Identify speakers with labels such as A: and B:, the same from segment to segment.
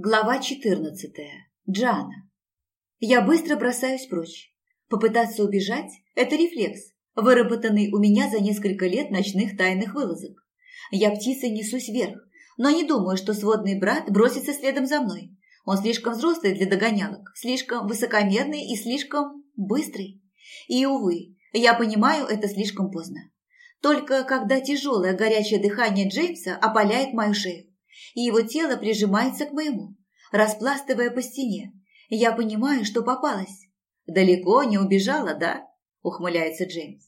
A: Глава 14. Джана. Я быстро бросаюсь прочь. Попытаться убежать – это рефлекс, выработанный у меня за несколько лет ночных тайных вылазок. Я птицей несусь вверх, но не думаю, что сводный брат бросится следом за мной. Он слишком взрослый для догонялок, слишком высокомерный и слишком быстрый. И, увы, я понимаю это слишком поздно. Только когда тяжелое горячее дыхание Джеймса опаляет мою шею и его тело прижимается к моему, распластывая по стене. Я понимаю, что попалась. «Далеко не убежала, да?» – ухмыляется Джеймс.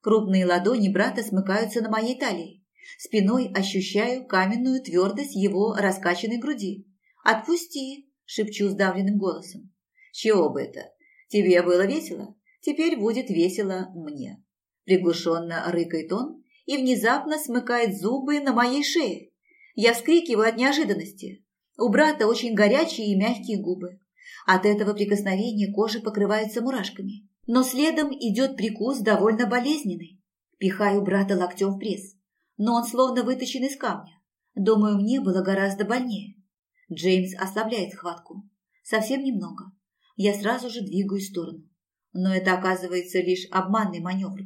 A: Крупные ладони брата смыкаются на моей талии. Спиной ощущаю каменную твердость его раскачанной груди. «Отпусти!» – шепчу сдавленным голосом. «Чего бы это? Тебе было весело? Теперь будет весело мне!» Приглушенно рыкает он и внезапно смыкает зубы на моей шее. Я вскрикиваю от неожиданности. У брата очень горячие и мягкие губы. От этого прикосновения кожа покрывается мурашками. Но следом идет прикус довольно болезненный. Пихаю брата локтем в пресс. Но он словно выточен из камня. Думаю, мне было гораздо больнее. Джеймс ослабляет хватку. Совсем немного. Я сразу же двигаю в сторону. Но это оказывается лишь обманный маневр.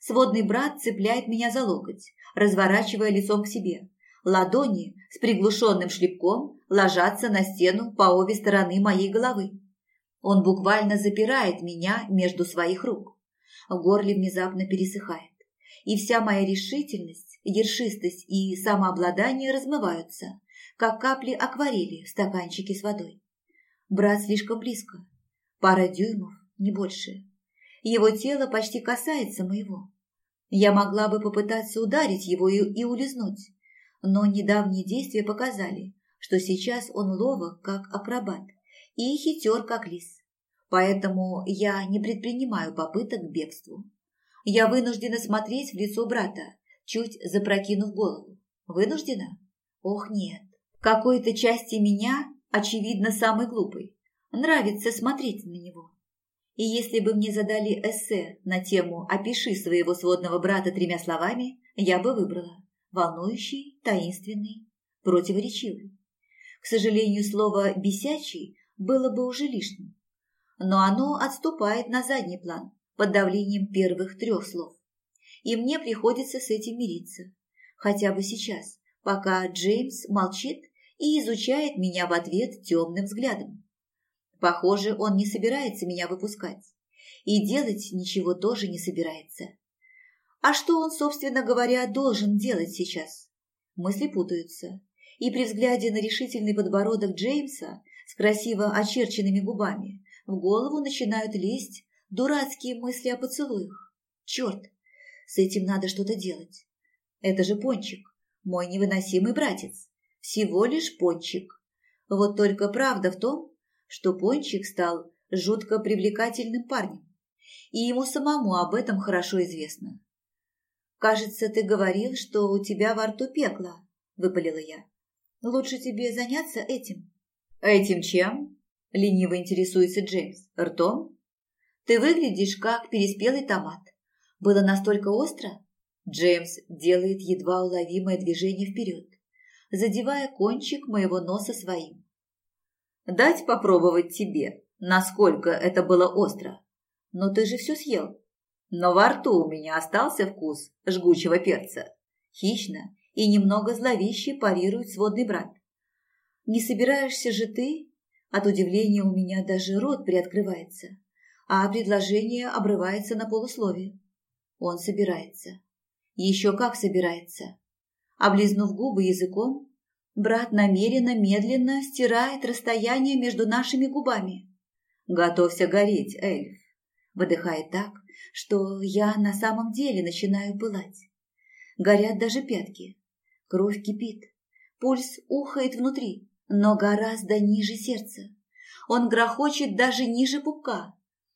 A: Сводный брат цепляет меня за локоть, разворачивая лицом к себе, Ладони с приглушенным шлепком ложатся на стену по обе стороны моей головы. Он буквально запирает меня между своих рук. В горле внезапно пересыхает. И вся моя решительность, ершистость и самообладание размываются, как капли акварели в стаканчике с водой. Брат слишком близко. Пара дюймов, не больше. Его тело почти касается моего. Я могла бы попытаться ударить его и, и улизнуть, но недавние действия показали, что сейчас он ловок, как акробат, и хитер, как лис. Поэтому я не предпринимаю попыток к бегству. Я вынуждена смотреть в лицо брата, чуть запрокинув голову. Вынуждена? Ох, нет. В какой-то части меня, очевидно, самый глупый. Нравится смотреть на него. И если бы мне задали эссе на тему «Опиши своего сводного брата тремя словами», я бы выбрала волнующий, таинственный, противоречивый. К сожалению, слово «бесячий» было бы уже лишним, но оно отступает на задний план под давлением первых трех слов. И мне приходится с этим мириться, хотя бы сейчас, пока Джеймс молчит и изучает меня в ответ темным взглядом. Похоже, он не собирается меня выпускать. И делать ничего тоже не собирается. А что он, собственно говоря, должен делать сейчас? Мысли путаются. И при взгляде на решительный подбородок Джеймса с красиво очерченными губами в голову начинают лезть дурацкие мысли о поцелуях. Черт, с этим надо что-то делать. Это же Пончик, мой невыносимый братец. Всего лишь Пончик. Вот только правда в том, что Пончик стал жутко привлекательным парнем. И ему самому об этом хорошо известно. «Кажется, ты говорил, что у тебя во рту пекло», – выпалила я. «Лучше тебе заняться этим». «Этим чем?» – лениво интересуется Джеймс. «Ртом?» «Ты выглядишь, как переспелый томат. Было настолько остро?» Джеймс делает едва уловимое движение вперед, задевая кончик моего носа своим. «Дать попробовать тебе, насколько это было остро. Но ты же все съел» но во рту у меня остался вкус жгучего перца. Хищно и немного зловеще парирует сводный брат. «Не собираешься же ты?» От удивления у меня даже рот приоткрывается, а предложение обрывается на полусловие. Он собирается. Еще как собирается. Облизнув губы языком, брат намеренно медленно стирает расстояние между нашими губами. «Готовься гореть, эльф!» Выдыхает так, что я на самом деле начинаю пылать. Горят даже пятки. Кровь кипит. Пульс ухает внутри, но гораздо ниже сердца. Он грохочет даже ниже пупка.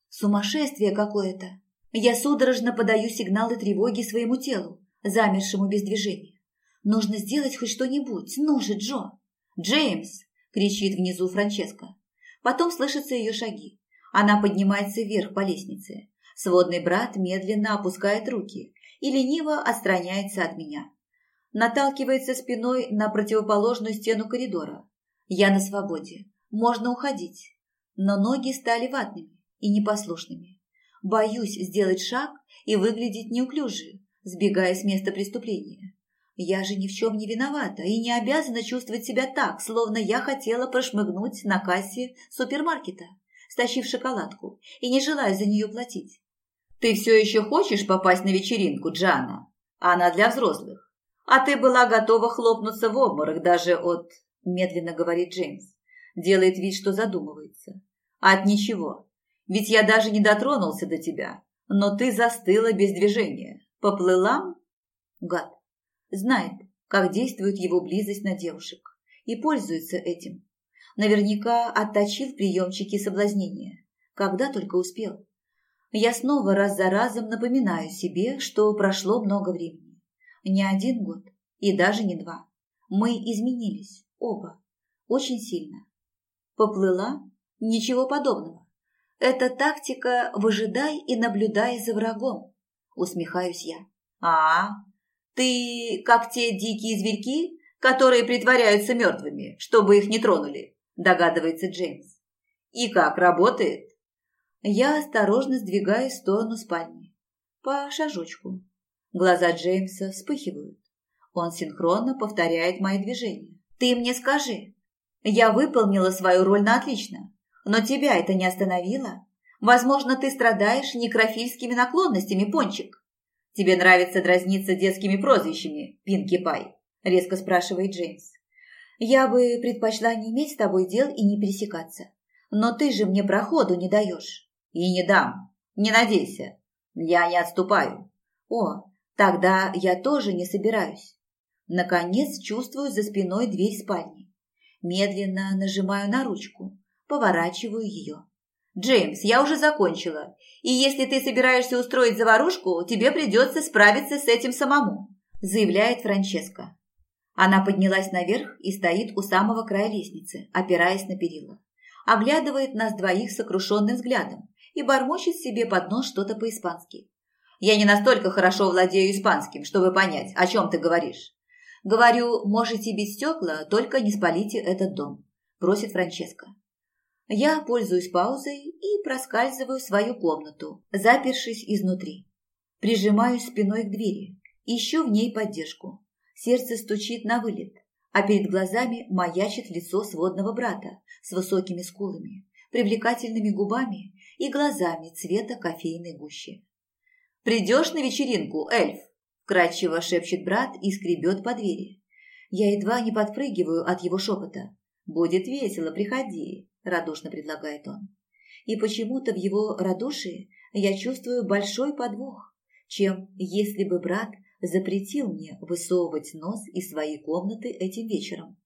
A: Сумасшествие какое-то. Я судорожно подаю сигналы тревоги своему телу, замершему без движения. Нужно сделать хоть что-нибудь. Ну же, Джо! «Джеймс!» – кричит внизу Франческа. Потом слышатся ее шаги. Она поднимается вверх по лестнице. Сводный брат медленно опускает руки и лениво отстраняется от меня. Наталкивается спиной на противоположную стену коридора. Я на свободе. Можно уходить. Но ноги стали ватными и непослушными. Боюсь сделать шаг и выглядеть неуклюже, сбегая с места преступления. Я же ни в чем не виновата и не обязана чувствовать себя так, словно я хотела прошмыгнуть на кассе супермаркета, стащив шоколадку, и не желая за нее платить. «Ты все еще хочешь попасть на вечеринку, Джана? Она для взрослых. А ты была готова хлопнуться в обморок даже от...» Медленно говорит Джеймс. Делает вид, что задумывается. «От ничего. Ведь я даже не дотронулся до тебя. Но ты застыла без движения. Поплыла?» Гад. Знает, как действует его близость на девушек. И пользуется этим. Наверняка отточил приемчики соблазнения. Когда только успел я снова раз за разом напоминаю себе, что прошло много времени. Не один год и даже не два. Мы изменились, оба, очень сильно. Поплыла? Ничего подобного. Это тактика «выжидай и наблюдай за врагом», усмехаюсь я. «А, ты как те дикие зверьки, которые притворяются мертвыми, чтобы их не тронули», догадывается Джеймс. «И как работает?» Я осторожно сдвигаюсь в сторону спальни. По шажочку. Глаза Джеймса вспыхивают. Он синхронно повторяет мои движения. «Ты мне скажи. Я выполнила свою роль на отлично, но тебя это не остановило. Возможно, ты страдаешь некрофильскими наклонностями, Пончик. Тебе нравится дразниться детскими прозвищами, Пинки Пай?» – резко спрашивает Джеймс. «Я бы предпочла не иметь с тобой дел и не пересекаться. Но ты же мне проходу не даешь». И не дам. Не надейся. Я не отступаю. О, тогда я тоже не собираюсь. Наконец чувствую за спиной дверь спальни. Медленно нажимаю на ручку, поворачиваю ее. «Джеймс, я уже закончила. И если ты собираешься устроить заварушку, тебе придется справиться с этим самому», заявляет Франческа. Она поднялась наверх и стоит у самого края лестницы, опираясь на перила. Оглядывает нас двоих сокрушенным взглядом, и бормочет себе под нос что-то по-испански. «Я не настолько хорошо владею испанским, чтобы понять, о чем ты говоришь». «Говорю, можете бить стекла, только не спалите этот дом», – просит Франческо. Я пользуюсь паузой и проскальзываю в свою комнату, запершись изнутри. Прижимаюсь спиной к двери, ищу в ней поддержку. Сердце стучит на вылет, а перед глазами маячит лицо сводного брата с высокими скулами, привлекательными губами и глазами цвета кофейной гущи. «Придешь на вечеринку, эльф?» – кратчево шепчет брат и скребет по двери. Я едва не подпрыгиваю от его шепота. «Будет весело, приходи», – радушно предлагает он. И почему-то в его радушии я чувствую большой подвох, чем если бы брат запретил мне высовывать нос из своей комнаты этим вечером.